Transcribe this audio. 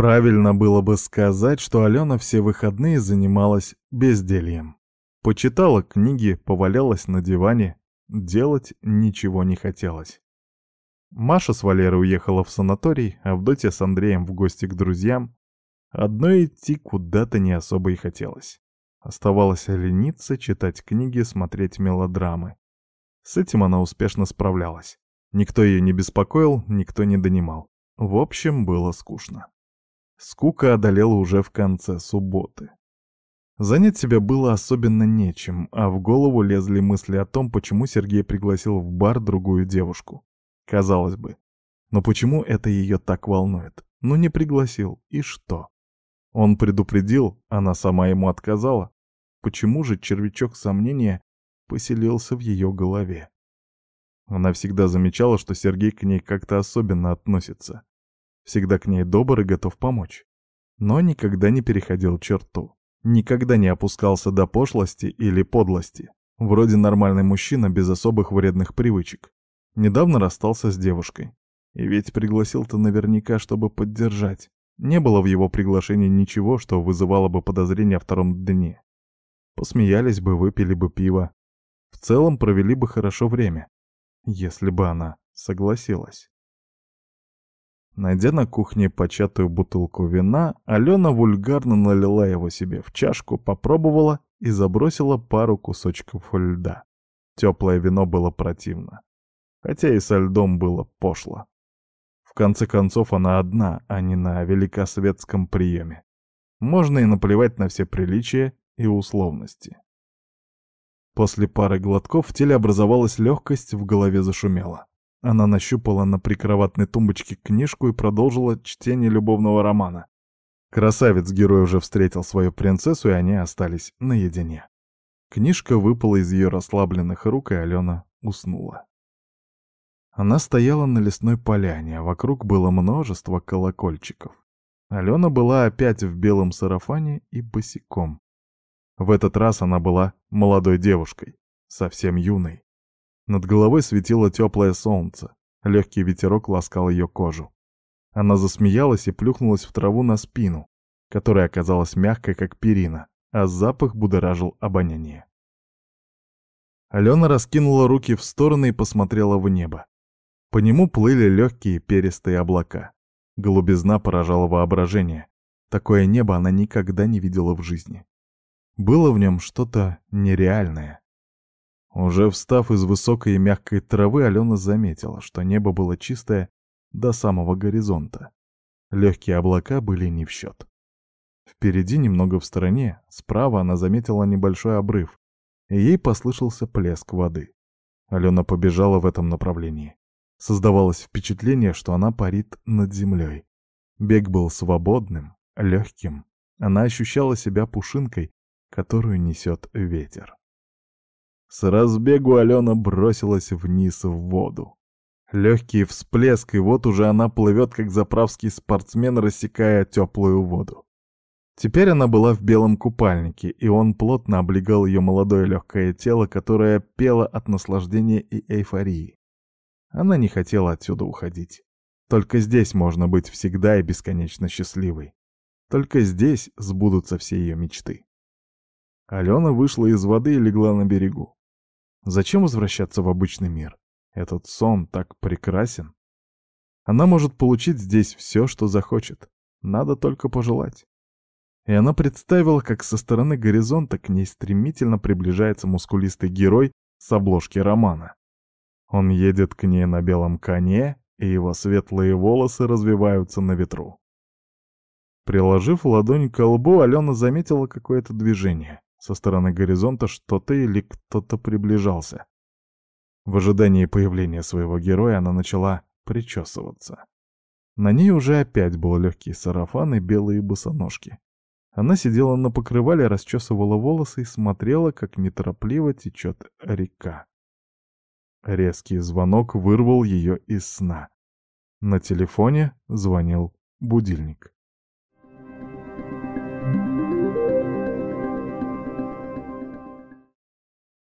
Правильно было бы сказать, что Алена все выходные занималась бездельем. Почитала книги, повалялась на диване, делать ничего не хотелось. Маша с Валерой уехала в санаторий, а Авдотья с Андреем в гости к друзьям. Одной идти куда-то не особо и хотелось. Оставалось лениться, читать книги, смотреть мелодрамы. С этим она успешно справлялась. Никто ее не беспокоил, никто не донимал. В общем, было скучно. Скука одолела уже в конце субботы. Занять себя было особенно нечем, а в голову лезли мысли о том, почему Сергей пригласил в бар другую девушку. Казалось бы. Но почему это ее так волнует? Ну не пригласил, и что? Он предупредил, она сама ему отказала. Почему же червячок сомнения поселился в ее голове? Она всегда замечала, что Сергей к ней как-то особенно относится. Всегда к ней добр и готов помочь. Но никогда не переходил черту. Никогда не опускался до пошлости или подлости. Вроде нормальный мужчина без особых вредных привычек. Недавно расстался с девушкой. И ведь пригласил-то наверняка, чтобы поддержать. Не было в его приглашении ничего, что вызывало бы подозрения о втором дне. Посмеялись бы, выпили бы пиво. В целом провели бы хорошо время, если бы она согласилась. Найдя на кухне початую бутылку вина, Алена вульгарно налила его себе в чашку, попробовала и забросила пару кусочков льда. Теплое вино было противно. Хотя и со льдом было пошло. В конце концов, она одна, а не на великосветском приеме. Можно и наплевать на все приличия и условности. После пары глотков в теле образовалась легкость, в голове зашумела. Она нащупала на прикроватной тумбочке книжку и продолжила чтение любовного романа. Красавец-герой уже встретил свою принцессу, и они остались наедине. Книжка выпала из ее расслабленных рук, и Алена уснула. Она стояла на лесной поляне, а вокруг было множество колокольчиков. Алена была опять в белом сарафане и босиком. В этот раз она была молодой девушкой, совсем юной. Над головой светило теплое солнце, легкий ветерок ласкал ее кожу. Она засмеялась и плюхнулась в траву на спину, которая оказалась мягкой, как перина, а запах будоражил обоняние. Алена раскинула руки в стороны и посмотрела в небо. По нему плыли легкие перистые облака. Голубизна поражала воображение. Такое небо она никогда не видела в жизни. Было в нем что-то нереальное. Уже встав из высокой и мягкой травы, Алена заметила, что небо было чистое до самого горизонта. Легкие облака были не в счет. Впереди, немного в стороне, справа она заметила небольшой обрыв, и ей послышался плеск воды. Алена побежала в этом направлении. Создавалось впечатление, что она парит над землей. Бег был свободным, легким. Она ощущала себя пушинкой, которую несет ветер. С разбегу Алена бросилась вниз в воду. Легкий всплеск, и вот уже она плывет, как заправский спортсмен, рассекая теплую воду. Теперь она была в белом купальнике, и он плотно облегал ее молодое легкое тело, которое пело от наслаждения и эйфории. Она не хотела отсюда уходить. Только здесь можно быть всегда и бесконечно счастливой. Только здесь сбудутся все ее мечты. Алена вышла из воды и легла на берегу. Зачем возвращаться в обычный мир? Этот сон так прекрасен. Она может получить здесь все, что захочет. Надо только пожелать. И она представила, как со стороны горизонта к ней стремительно приближается мускулистый герой с обложки романа. Он едет к ней на белом коне, и его светлые волосы развиваются на ветру. Приложив ладонь к лбу, Алена заметила какое-то движение. Со стороны горизонта что-то или кто-то приближался. В ожидании появления своего героя она начала причесываться. На ней уже опять был легкий сарафан и белые босоножки. Она сидела на покрывале, расчесывала волосы и смотрела, как неторопливо течет река. Резкий звонок вырвал ее из сна. На телефоне звонил будильник.